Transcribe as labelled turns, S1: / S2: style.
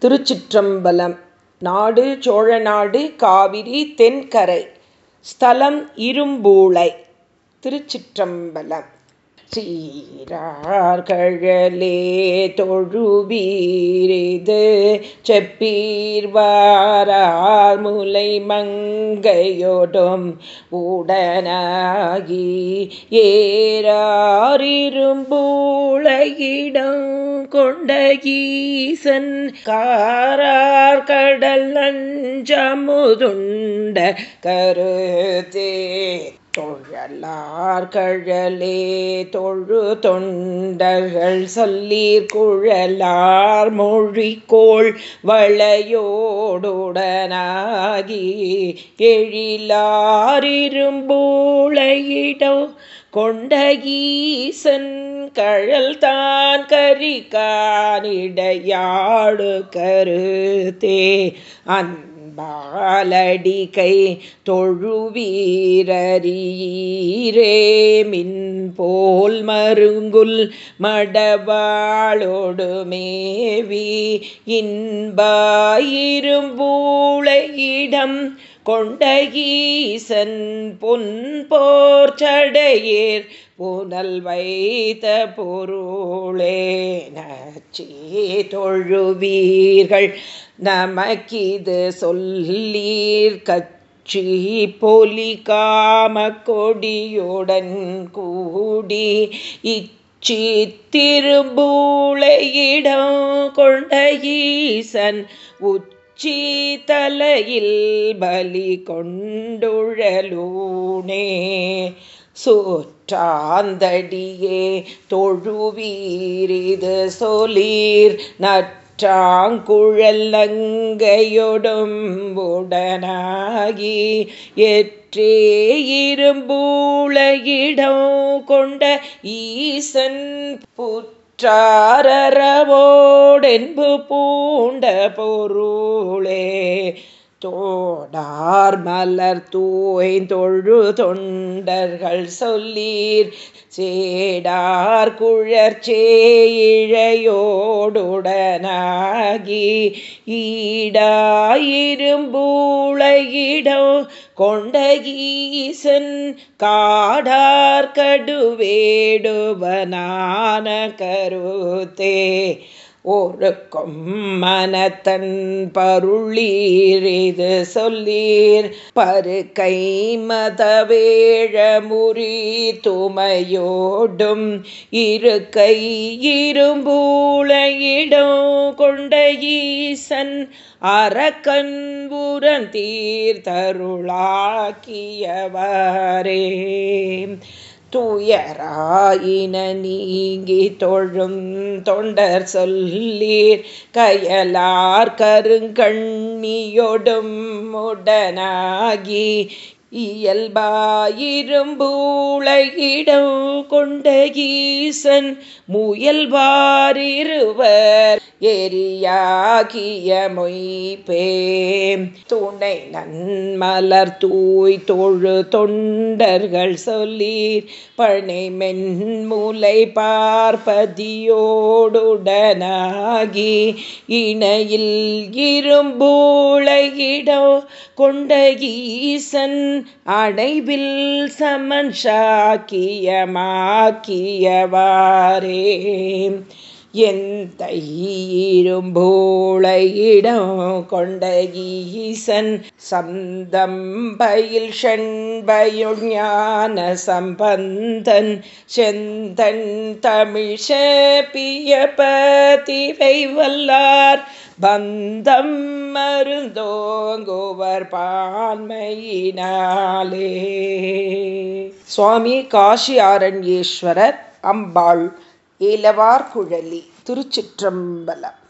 S1: திருச்சிற்றம்பலம். நாடு சோழநாடு காவிரி தென்கரை. ஸ்தலம் இரும்பூளை. திருச்சிற்றம்பலம். சீரார்களே தொழுவீரிது செப்பீர்வாரார் முலை மங்கையோடும் உடனாகி ஏறாரிரும்பூளையிடம் கொண்ட ஈசன் காரார் கடல் நஞ்சமுதுண்ட கருத்தே தொழலார் கழலே தொழு தொண்டர்கள் சொல்லீர் குழலார் மொழிக்கோள் வளையோடுடனாகி எழிலாரிரும்பூளையிடோ கொண்ட ஈசன் கழல் தான் கரிகானிடையாடு கருத்தே அந்த பாலடிகை தொழுவீரீரே மின் போல் மருங்குல் மடவாளோடு மேவி இன்பாயிரும்பூளையிடம் கொண்ட ஈசன் பொன் போர்ச்சடையேர் புனல் வைத்த பொருளே நச்சி தொழுவீர்கள் நமக்கிது சொல்லீர் கச்சி பொலி காம கொடியுடன் கூடி இச்சி திருபூளையிடம் கொண்ட ஈசன் உச்ச உச்சி தலையில் பலி கொண்டுழலூனே. நற்றாந்தடியே தொழுவீரிது சொலீர் நற்றாங்குழல் நங்கையொடும் எற்றே இரும்பூளையிடம் கொண்ட ஈசன் புற்றாரரவோடென்பு பூண்ட பொருளே. தோடார் மலர் தூய்ந்தொழு தொண்டர்கள் சொல்லீர். சேடார் குழற்சேயிழையோடுடனாகி ஈடாயிரும்பூளையிடோ கொண்ட ஈசன் காடார் கடுவேடுவனான கருத்தே. ஓருக்கும் மனத்தன் பருளீரிது சொல்லீர். பருக்கை மதவேழமுறி துமையோடும் இருக்கை இரும்பூளையிடம் கொண்ட ஈசன் அறக்கண் புறன் தீர்த்தருளாக்கியவரே துயராயின நீங்கி தொழும் தொண்டர் சொல்லீர். கயலார் கருங்கண்ணியொடும் உடனாகி இயல்பாயிரும்பூளையிடம் கொண்ட ஈசன் முயல்வாரிருவர் எரியாகிய மொய்பேம் துணை நன்மலர் தூய் தொழு தொண்டர்கள் சொல்லீர் பனை மென்முலை பார்ப்பதியோடுடனாகி இணையில் இரும்பூளையிடம் கொண்ட ஈசன் அடைவில் சமன் சாக்கியமாக்கியவாரே எந்த இரும்போளையிடம் கொண்ட ஈசன் சந்தம்பயில் ஷண்பயுள் ஞான சம்பந்தன் செந்தன் தமிழ் சேப்பிய பதிவை வல்லார். பந்தம் மருந்தோங்குவர் பான்மையினாலே. சுவாமி காஷி ஆரண்யேஸ்வரர் அம்பாள் இலவார் குழலி திருச்சிற்றம்பலம்.